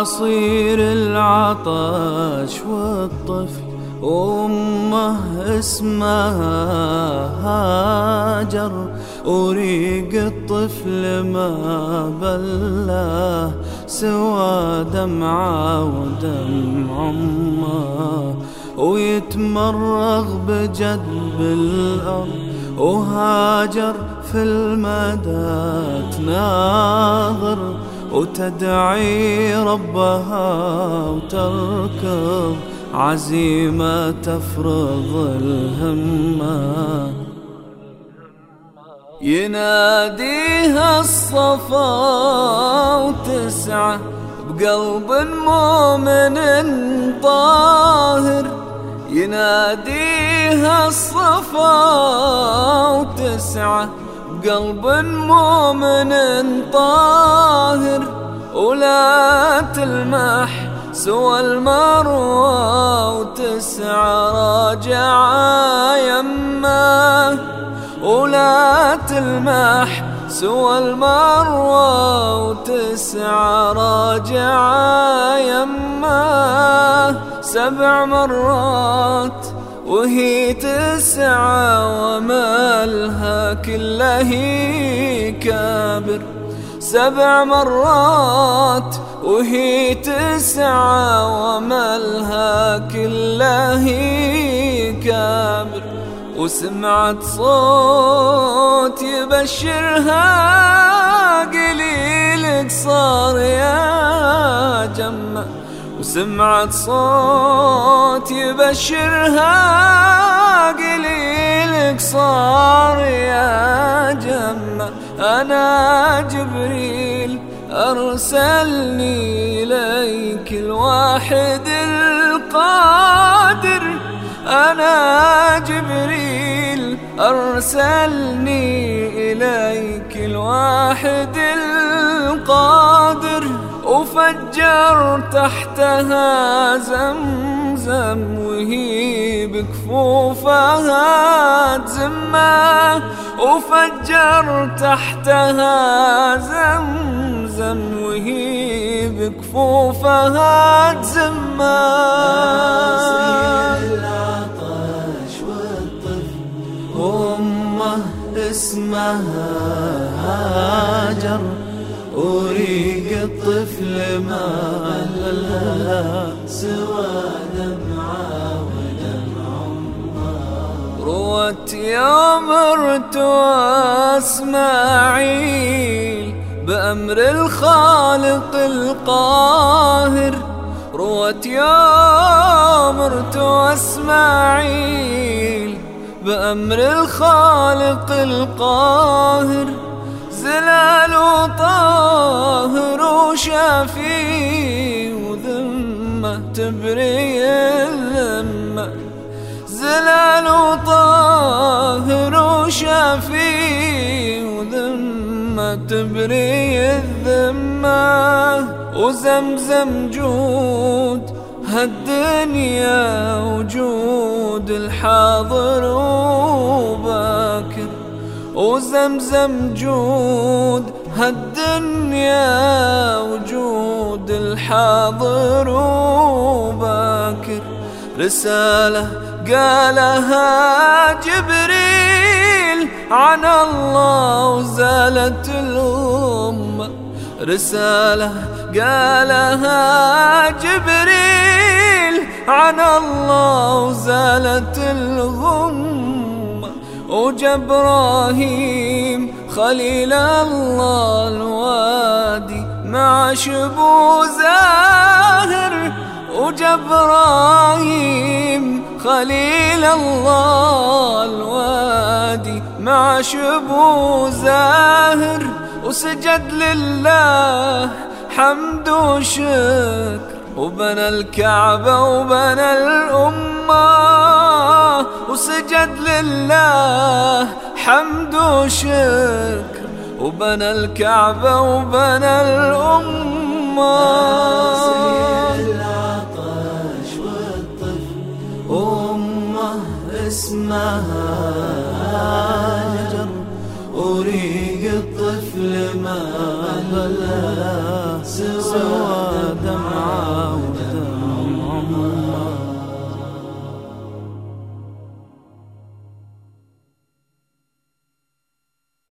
أعاصير العطش والطفل. أمه اسمها هاجر وريق الطفل ما بلاه سوى دمعة ودم أمه ويتمرغ بجد بالأرض وهاجر في المدى تناظر وتدعي ربها وتركض. عزيمة تفرض الهمة يناديها الصفا وتسعى بقلب مؤمن طاهر. يناديها الصفا وتسعى بقلب مؤمن طاهر. ولا تلمح سوى المروى وتسعى راجعة يمه ولا تلمح سوى المروى وتسعى راجعة يمه سبع مرات وهي تسعى ومالها كلها هي كابر. سبع مرات وهي تسعى ومالها كلها هي كابر وسمعت صوت يبشرها قليلك صار يا جمّة وسمعت صوت يبشرها قليلك صار يا جمة أنا جبريل أرسلني إليك الواحد القادر. أنا جبريل أرسلني إليك الواحد القادر. وفجر تحتها زمزم وهي بكفوفها تزمة. وفجر تحتها زمزم وهي بكفوفها تزمه اسمها هاجر وريق الطفل ما لها سوى ودمع روت يوم ارتوى اسماعيل بأمر الخالق القاهر. روت يوم ارتوى اسماعيل بأمر الخالق القاهر. زلال وطاهر وشافي وذمة تبري الذمة. زلال وطاهر وشافي وذمة تبري الذمة وزمزم جود هالدنيا وجود الحاضر وباكر وزمزم جود هالدنيا وجود الحاضر وباكر. رسالة قالها جبريل عن الله وزالت الأمة. رسالة قالها جبريل عن الله وزالت الغمة وجبراهيم خليل الله الوادي مع شبو زاهر. وجبراهيم خليل الله الوادي مع شبو زاهر وسجد لله حمد وشكر. وبنى الكعبة وبنى الأمة وسجد لله حمد وشكر. وبنى الكعبة وبنى الأمة. اسمها هاجر وريق الطفل ما بلا سوى.